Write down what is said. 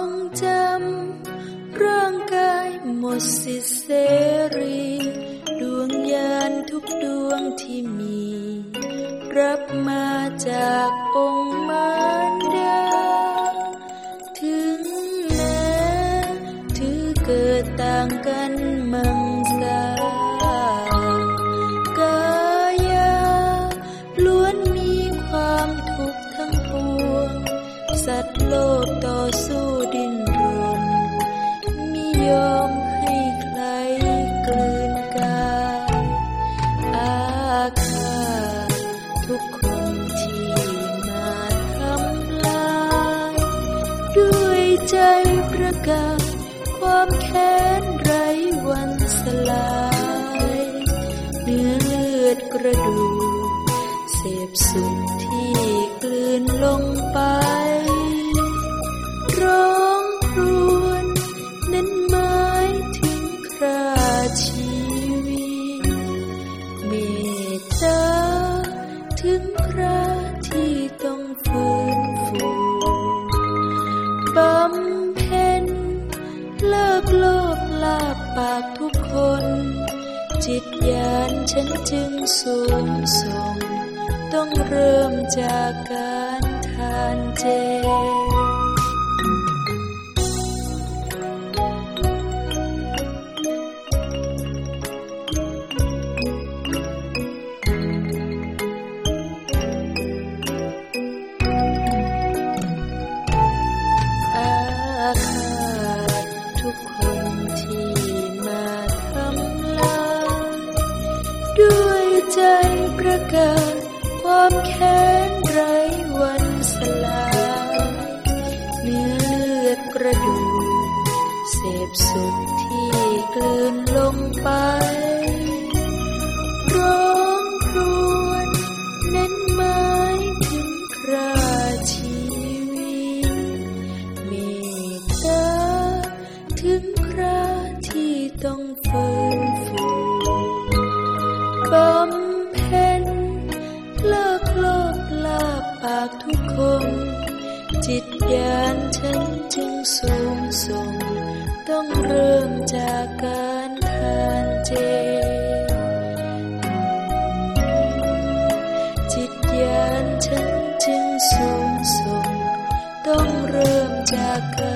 องจำ ร่างกายหมดสิทธิเสรี ดวงยานทุกดวงที่มี รับมาจากองค์มารดา ถึงแม้ถือเกิดต่างกันมังสากายาล้วนมีความทุกข์ทั้งปวง สัตว์โลก ระกาความแค้นไร้วันสลายเนื้อเลือดกระดูกเสพสุขที่กลืนลงไป ร้องครวนนั้นหมายถึงคราชีวิตเมตตาถึง ปากทุกคน จิตญาณฉันจึงสูงส่ง ต้องเริ่มจากการทานเจ ระกาศความแค้นไร้วันสลายเนื้อเลือดกระดูกเสพสุขที่กลืนลงไปร้องครวญนั้นหมายถึงคราชีวิตเมตตาถึงคราที่ต้องฟื้นฟูบำ คม จิตญาณฉันจึงสูงส่ง ต้องเริ่มจากการทานเจ จิตญาณฉันจึงสูงส่ง ต้องเริ่มจากการ